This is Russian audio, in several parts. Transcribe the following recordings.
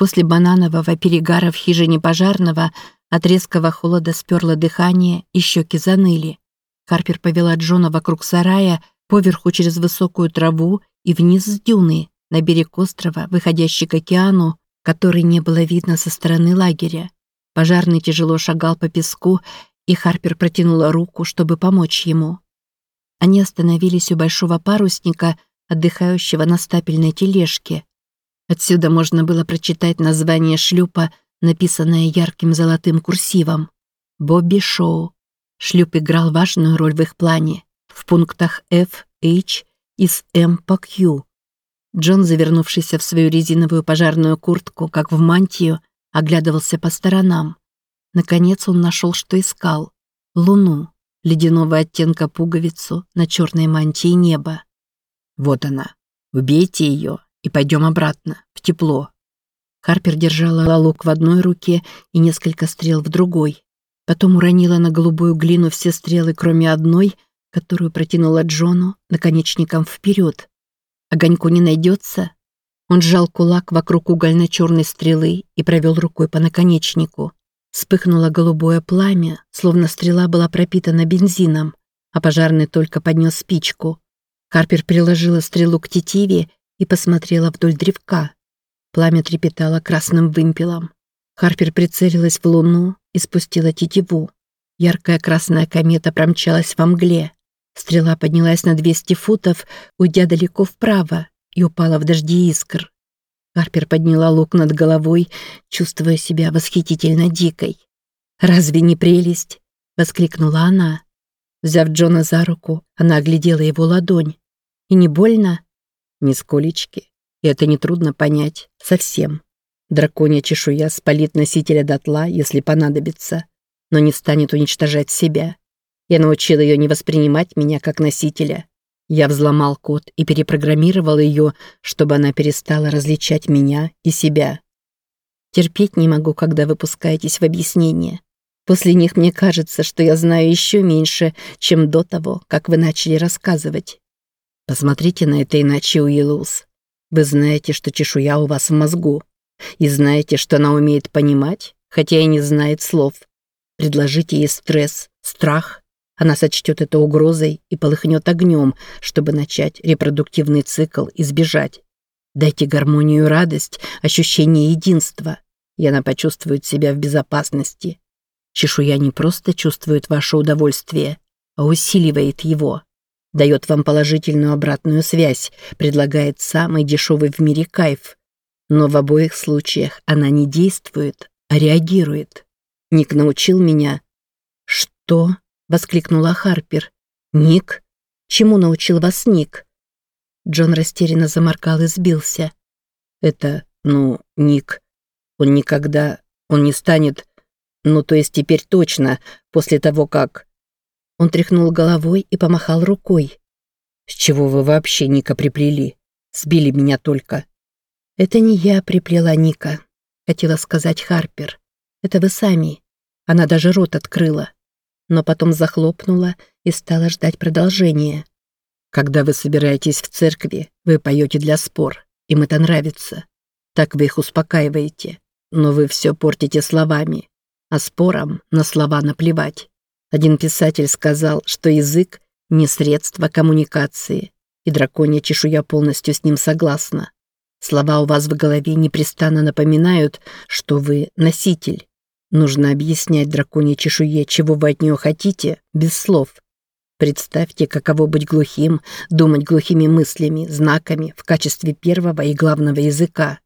После бананового перегара в хижине пожарного от резкого холода сперло дыхание и щеки заныли. Харпер повела Джона вокруг сарая, поверху через высокую траву и вниз с дюны, на берег острова, выходящий к океану, который не было видно со стороны лагеря. Пожарный тяжело шагал по песку, и Харпер протянула руку, чтобы помочь ему. Они остановились у большого парусника, отдыхающего на стапельной тележке. Отсюда можно было прочитать название шлюпа, написанное ярким золотым курсивом. «Бобби Шоу». Шлюп играл важную роль в их плане. В пунктах F, H и с M по Q. Джон, завернувшийся в свою резиновую пожарную куртку, как в мантию, оглядывался по сторонам. Наконец он нашел, что искал. Луну, ледяного оттенка пуговицу на черной мантии неба. «Вот она. Убейте ее и пойдем обратно, в тепло». Харпер держала лук в одной руке и несколько стрел в другой. Потом уронила на голубую глину все стрелы, кроме одной, которую протянула Джону наконечником вперед. Огоньку не найдется? Он сжал кулак вокруг угольно-черной стрелы и провел рукой по наконечнику. Вспыхнуло голубое пламя, словно стрела была пропитана бензином, а пожарный только поднес спичку. Карпер приложила стрелу к тетиве и посмотрела вдоль древка. Пламя трепетало красным вымпелом. Харпер прицелилась в луну и спустила тетиву. Яркая красная комета промчалась во мгле. Стрела поднялась на 200 футов, уйдя далеко вправо, и упала в дожди искр. Харпер подняла лук над головой, чувствуя себя восхитительно дикой. «Разве не прелесть?» — воскликнула она. Взяв Джона за руку, она оглядела его ладонь. «И не больно?» «Нисколечки. И это нетрудно понять. Совсем. Драконья чешуя спалит носителя дотла, если понадобится, но не станет уничтожать себя. Я научил ее не воспринимать меня как носителя, я взломал код и перепрограммировал ее, чтобы она перестала различать меня и себя. Терпеть не могу, когда вы пускаетесь в объяснения. После них мне кажется, что я знаю еще меньше, чем до того, как вы начали рассказывать. Посмотрите на это иначе, Уиллус. Вы знаете, что чешуя у вас в мозгу. И знаете, что она умеет понимать, хотя и не знает слов. Предложите ей стресс, страх, она сочтет это угрозой и полыхнет огнем, чтобы начать репродуктивный цикл и сбежать. Дайте гармонию и радость, ощущение единства, и она почувствует себя в безопасности. Чешуя не просто чувствует ваше удовольствие, а усиливает его. Дает вам положительную обратную связь, предлагает самый дешевый в мире кайф. Но в обоих случаях она не действует, а реагирует. Ник научил меня... Что? воскликнула Харпер. «Ник? Чему научил вас Ник?» Джон растерянно заморкал и сбился. «Это, ну, Ник. Он никогда... Он не станет... Ну, то есть теперь точно, после того, как...» Он тряхнул головой и помахал рукой. «С чего вы вообще Ника приплели? Сбили меня только». «Это не я приплела Ника», — хотела сказать Харпер. «Это вы сами». Она даже рот открыла но потом захлопнула и стала ждать продолжения. «Когда вы собираетесь в церкви, вы поете для спор, им это нравится. Так вы их успокаиваете, но вы все портите словами, а спорам на слова наплевать. Один писатель сказал, что язык — не средство коммуникации, и драконья чешуя полностью с ним согласна. Слова у вас в голове непрестанно напоминают, что вы носитель, Нужно объяснять драконьей чешуе, чего вы от нее хотите, без слов. Представьте, каково быть глухим, думать глухими мыслями, знаками в качестве первого и главного языка.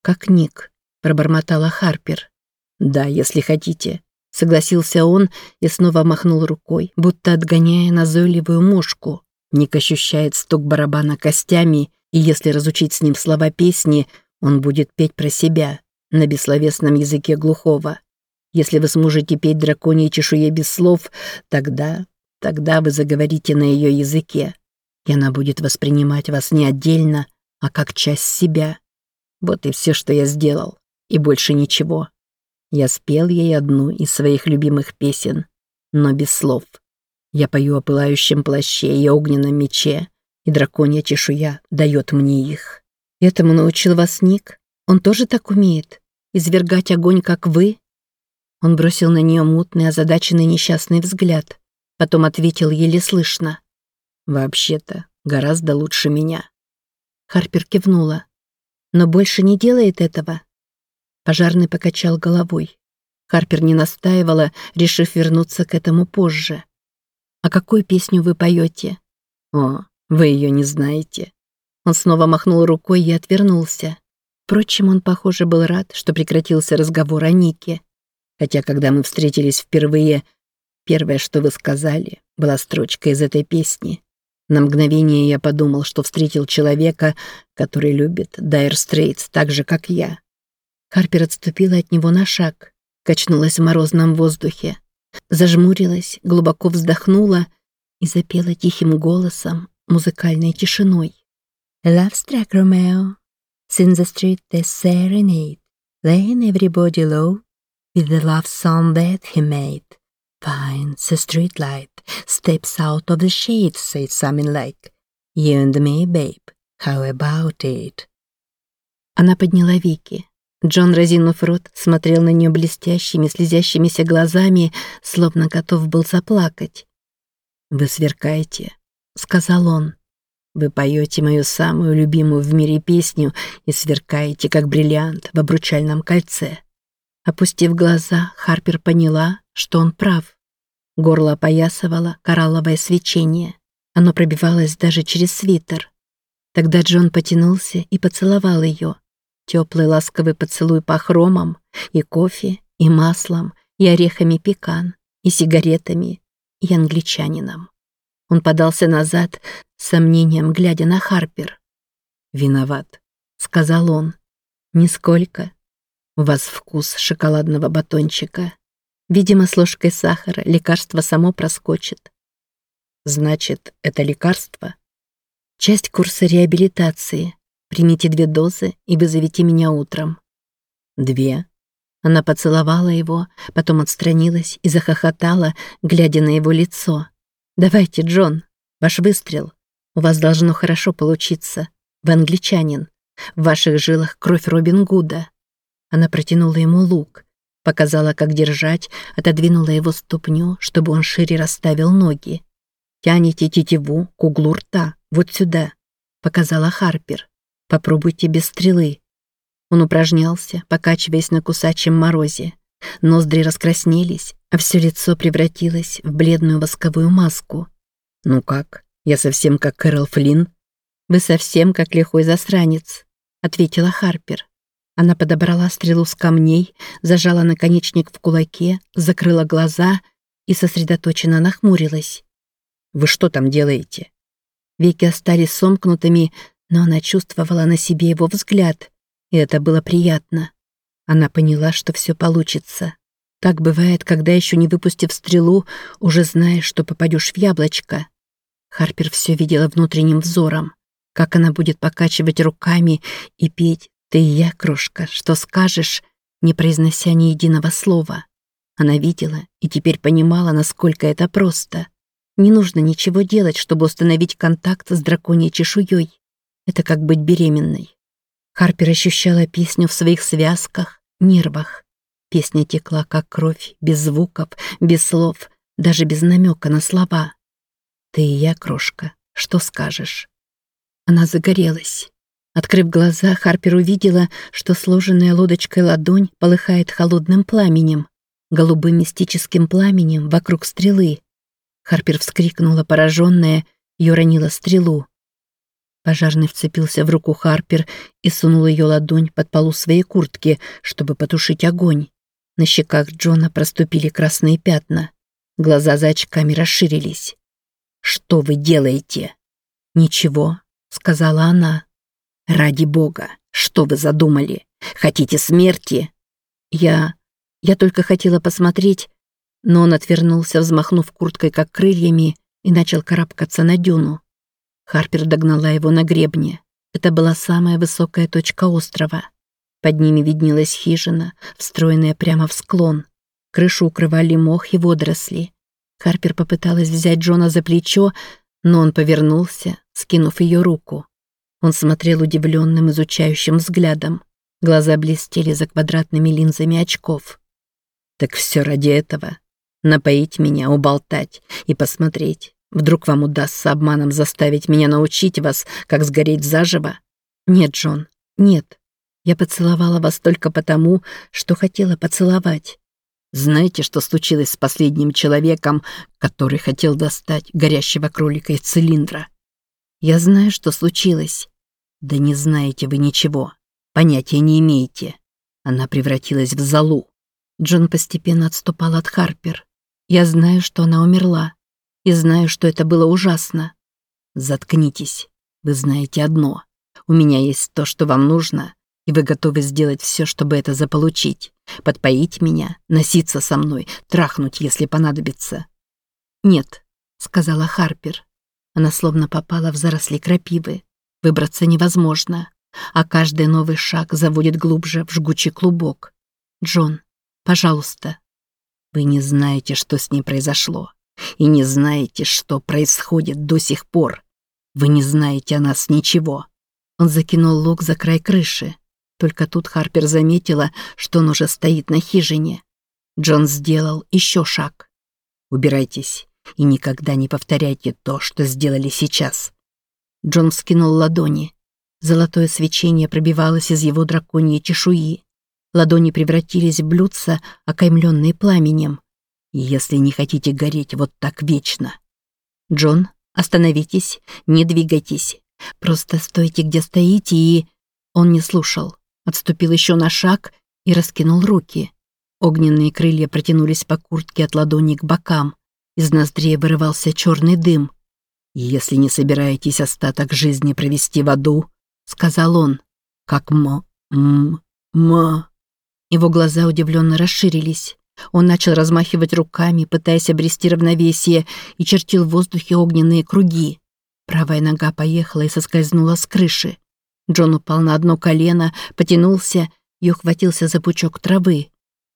«Как Ник», — пробормотала Харпер. «Да, если хотите», — согласился он и снова махнул рукой, будто отгоняя назойливую мушку. Ник ощущает стук барабана костями, и если разучить с ним слова песни, он будет петь про себя на бессловесном языке глухого. Если вы сможете петь драконьей чешуе без слов, тогда, тогда вы заговорите на ее языке, и она будет воспринимать вас не отдельно, а как часть себя. Вот и все, что я сделал, и больше ничего. Я спел ей одну из своих любимых песен, но без слов. Я пою о пылающем плаще и огненном мече, и драконья чешуя дает мне их. Этому научил вас Ник? Он тоже так умеет? Извергать огонь, как вы?» Он бросил на нее мутный, озадаченный несчастный взгляд. Потом ответил еле слышно. «Вообще-то, гораздо лучше меня». Харпер кивнула. «Но больше не делает этого?» Пожарный покачал головой. Харпер не настаивала, решив вернуться к этому позже. «А какую песню вы поете?» «О, вы ее не знаете». Он снова махнул рукой и отвернулся. Впрочем, он, похоже, был рад, что прекратился разговор о Нике. Хотя, когда мы встретились впервые, первое, что вы сказали, была строчка из этой песни. На мгновение я подумал, что встретил человека, который любит Дайр Стрейтс так же, как я. Харпер отступила от него на шаг, качнулась в морозном воздухе, зажмурилась, глубоко вздохнула и запела тихим голосом, музыкальной тишиной. «Love struck Romeo, since the street they serenade, laying everybody low with the love song that he made. Finds a street light, steps out of the shade, says something like, You and me, babe, how about it? Она подняла веки. Джон, разинув рот, смотрел на нее блестящими, слезящимися глазами, словно готов был заплакать. «Вы сверкаете», — сказал он. «Вы поете мою самую любимую в мире песню и сверкаете, как бриллиант в обручальном кольце». Опустив глаза, Харпер поняла, что он прав. Горло опоясывало коралловое свечение. Оно пробивалось даже через свитер. Тогда Джон потянулся и поцеловал ее. Теплый ласковый поцелуй пах ромом, и кофе, и маслом, и орехами пекан, и сигаретами, и англичанином. Он подался назад, с сомнением глядя на Харпер. «Виноват», — сказал он. «Нисколько. У вас вкус шоколадного батончика. Видимо, с ложкой сахара лекарство само проскочит». «Значит, это лекарство?» «Часть курса реабилитации. Примите две дозы и вызовите меня утром». «Две?» Она поцеловала его, потом отстранилась и захохотала, глядя на его лицо. «Давайте, Джон, ваш выстрел. У вас должно хорошо получиться. Вы англичанин. В ваших жилах кровь Робин Гуда». Она протянула ему лук, показала, как держать, отодвинула его ступню, чтобы он шире расставил ноги. «Тяните тетиву к углу рта, вот сюда», — показала Харпер. «Попробуйте без стрелы». Он упражнялся, покачиваясь на кусачем морозе. Ноздри раскраснелись, а все лицо превратилось в бледную восковую маску. «Ну как? Я совсем как Кэрол Флинн?» «Вы совсем как лихой засранец», — ответила Харпер. Она подобрала стрелу с камней, зажала наконечник в кулаке, закрыла глаза и сосредоточенно нахмурилась. «Вы что там делаете?» Веки остались сомкнутыми, но она чувствовала на себе его взгляд, и это было приятно. Она поняла, что все получится. Так бывает, когда еще не выпустив стрелу, уже знаешь, что попадешь в яблочко. Харпер все видела внутренним взором, как она будет покачивать руками и петь «Ты и я, крошка, что скажешь?» не произнося ни единого слова. Она видела и теперь понимала, насколько это просто. Не нужно ничего делать, чтобы установить контакт с драконьей чешуей. Это как быть беременной. Харпер ощущала песню в своих связках, нервах. Песня текла, как кровь, без звуков, без слов, даже без намека на слова. «Ты и я, крошка, что скажешь?» Она загорелась. Открыв глаза, Харпер увидела, что сложенная лодочкой ладонь полыхает холодным пламенем, голубым мистическим пламенем вокруг стрелы. Харпер вскрикнула, пораженная, и уронила стрелу. Пожарный вцепился в руку Харпер и сунул ее ладонь под полу своей куртки, чтобы потушить огонь. На щеках Джона проступили красные пятна. Глаза за очками расширились. «Что вы делаете?» «Ничего», — сказала она. «Ради бога, что вы задумали? Хотите смерти?» «Я... я только хотела посмотреть...» Но он отвернулся, взмахнув курткой как крыльями, и начал карабкаться на дюну. Харпер догнала его на гребне. Это была самая высокая точка острова. Под ними виднелась хижина, встроенная прямо в склон. Крышу укрывали мох и водоросли. Харпер попыталась взять Джона за плечо, но он повернулся, скинув ее руку. Он смотрел удивленным, изучающим взглядом. Глаза блестели за квадратными линзами очков. «Так все ради этого. Напоить меня, уболтать и посмотреть. Вдруг вам удастся обманом заставить меня научить вас, как сгореть заживо? Нет, Джон, нет. Я поцеловала вас только потому, что хотела поцеловать. Знаете, что случилось с последним человеком, который хотел достать горящего кролика из цилиндра? Я знаю, что случилось. Да не знаете вы ничего. Понятия не имеете. Она превратилась в залу. Джон постепенно отступал от Харпер. Я знаю, что она умерла. И знаю, что это было ужасно. Заткнитесь. Вы знаете одно. У меня есть то, что вам нужно, и вы готовы сделать все, чтобы это заполучить. Подпоить меня, носиться со мной, трахнуть, если понадобится. «Нет», — сказала Харпер. Она словно попала в заросли крапивы. Выбраться невозможно, а каждый новый шаг заводит глубже в жгучий клубок. «Джон, пожалуйста». Вы не знаете, что с ней произошло. И не знаете, что происходит до сих пор. Вы не знаете о нас ничего. Он закинул лук за край крыши. Только тут Харпер заметила, что он уже стоит на хижине. Джон сделал еще шаг. «Убирайтесь и никогда не повторяйте то, что сделали сейчас». Джон вскинул ладони. Золотое свечение пробивалось из его драконьей чешуи. Ладони превратились в блюдца, окаймленные пламенем. «Если не хотите гореть вот так вечно». «Джон, остановитесь, не двигайтесь. Просто стойте, где стоите, и...» Он не слушал отступил еще на шаг и раскинул руки. Огненные крылья протянулись по куртке от ладони к бокам. Из ноздрей вырывался черный дым. «Если не собираетесь остаток жизни провести в аду», — сказал он, — «как мо... м... ма...» Его глаза удивленно расширились. Он начал размахивать руками, пытаясь обрести равновесие, и чертил в воздухе огненные круги. Правая нога поехала и соскользнула с крыши. Джон упал на одно колено, потянулся и ухватился за пучок травы.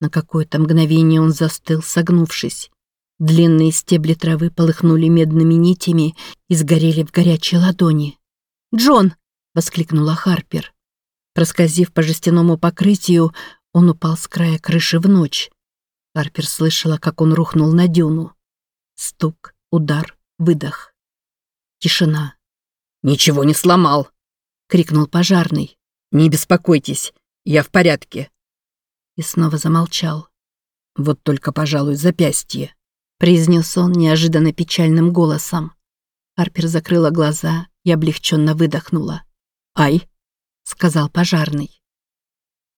На какое-то мгновение он застыл, согнувшись. Длинные стебли травы полыхнули медными нитями и сгорели в горячей ладони. «Джон!» — воскликнула Харпер. Проскользив по жестяному покрытию, он упал с края крыши в ночь. Харпер слышала, как он рухнул на дюну. Стук, удар, выдох. Тишина. «Ничего не сломал!» крикнул пожарный. «Не беспокойтесь, я в порядке». И снова замолчал. «Вот только, пожалуй, запястье», — произнес он неожиданно печальным голосом. Арпер закрыла глаза и облегченно выдохнула. «Ай!» — сказал пожарный.